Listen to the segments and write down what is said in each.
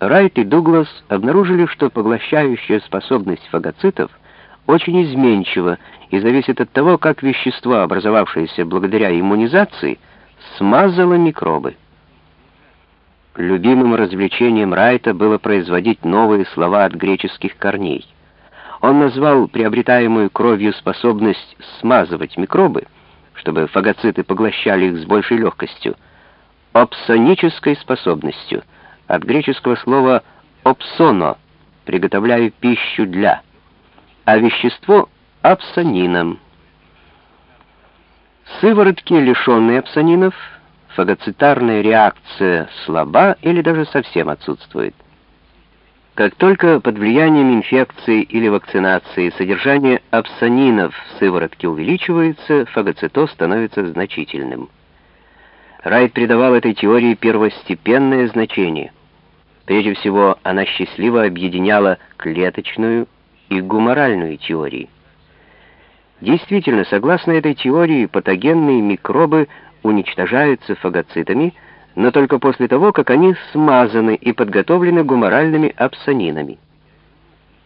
Райт и Дуглас обнаружили, что поглощающая способность фагоцитов очень изменчива и зависит от того, как вещество, образовавшееся благодаря иммунизации, смазало микробы. Любимым развлечением Райта было производить новые слова от греческих корней. Он назвал приобретаемую кровью способность смазывать микробы, чтобы фагоциты поглощали их с большей легкостью, опсонической способностью, от греческого слова «опсоно» — «приготовляю пищу для», а вещество — апсонином. Сыворотки, лишенные апсонинов, фагоцитарная реакция слаба или даже совсем отсутствует. Как только под влиянием инфекции или вакцинации содержание апсонинов в сыворотке увеличивается, фагоцитоз становится значительным. Райт придавал этой теории первостепенное значение. Прежде всего, она счастливо объединяла клеточную и гуморальную теории. Действительно, согласно этой теории, патогенные микробы уничтожаются фагоцитами, но только после того, как они смазаны и подготовлены гуморальными апсонинами.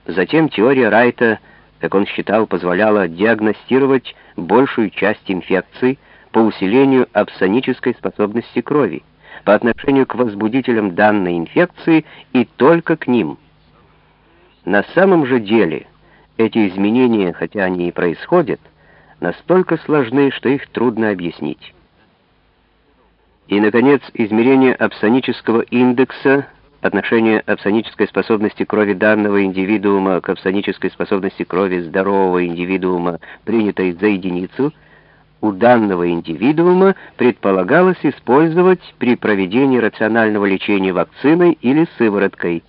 Затем теория Райта, как он считал, позволяла диагностировать большую часть инфекций, по усилению апсонической способности крови по отношению к возбудителям данной инфекции и только к ним. На самом же деле эти изменения, хотя они и происходят, настолько сложны, что их трудно объяснить. И, наконец, измерение апсонического индекса, отношение апсонической способности крови данного индивидуума к апсонической способности крови здорового индивидуума, принятой за единицу – у данного индивидуума предполагалось использовать при проведении рационального лечения вакциной или сывороткой,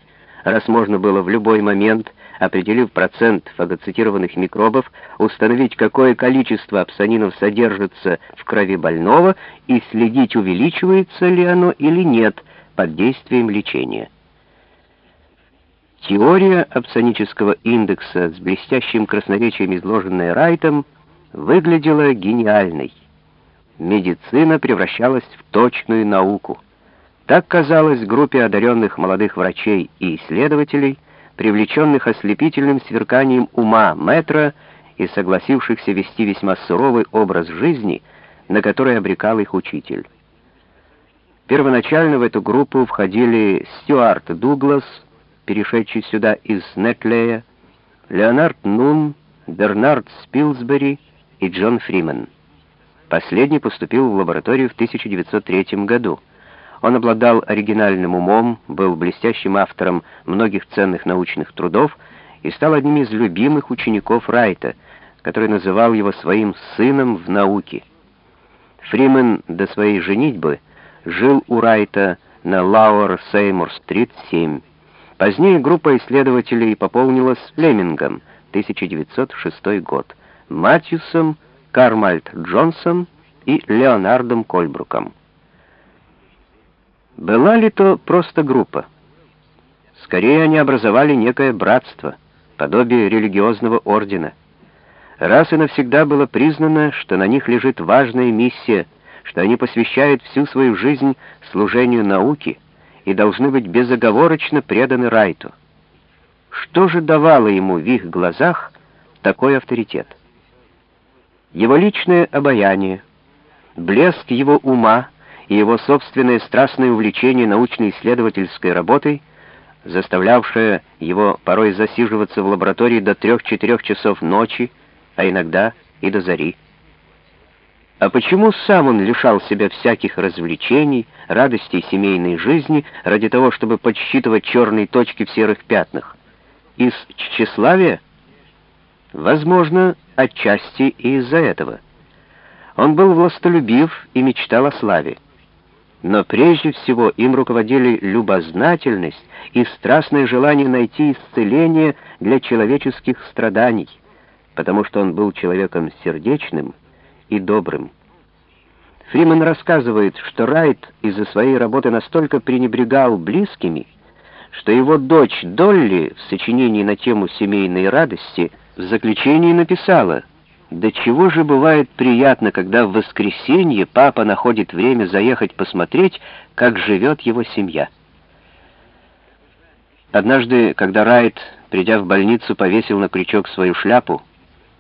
раз можно было в любой момент, определив процент фагоцитированных микробов, установить, какое количество апсонинов содержится в крови больного и следить, увеличивается ли оно или нет под действием лечения. Теория апсонического индекса с блестящим красноречием, изложенная Райтом, выглядела гениальной. Медицина превращалась в точную науку. Так казалось группе одаренных молодых врачей и исследователей, привлеченных ослепительным сверканием ума метра и согласившихся вести весьма суровый образ жизни, на который обрекал их учитель. Первоначально в эту группу входили Стюарт Дуглас, перешедший сюда из Нетлея, Леонард Нун, Бернард Спилсбери, и Джон Фримен. Последний поступил в лабораторию в 1903 году. Он обладал оригинальным умом, был блестящим автором многих ценных научных трудов и стал одним из любимых учеников Райта, который называл его своим сыном в науке. Фримен до своей женитьбы жил у Райта на Лауэр-Сеймур-стрит, 7. Позднее группа исследователей пополнилась Флемингом, 1906 год. Матьюсом, Кармальт Джонсом и Леонардом Кольбруком. Была ли то просто группа? Скорее, они образовали некое братство, подобие религиозного ордена. Раз и навсегда было признано, что на них лежит важная миссия, что они посвящают всю свою жизнь служению науке и должны быть безоговорочно преданы Райту. Что же давало ему в их глазах такой авторитет? Его личное обаяние, блеск его ума и его собственное страстное увлечение научно-исследовательской работой, заставлявшее его порой засиживаться в лаборатории до трех-четырех часов ночи, а иногда и до зари. А почему сам он лишал себя всяких развлечений, радостей семейной жизни ради того, чтобы подсчитывать черные точки в серых пятнах? Из тщеславия? Возможно, отчасти и из-за этого. Он был властолюбив и мечтал о славе. Но прежде всего им руководили любознательность и страстное желание найти исцеление для человеческих страданий, потому что он был человеком сердечным и добрым. Фриман рассказывает, что Райт из-за своей работы настолько пренебрегал близкими, что его дочь Долли в сочинении на тему семейной радости в заключении написала, «Да чего же бывает приятно, когда в воскресенье папа находит время заехать посмотреть, как живет его семья». Однажды, когда Райт, придя в больницу, повесил на крючок свою шляпу,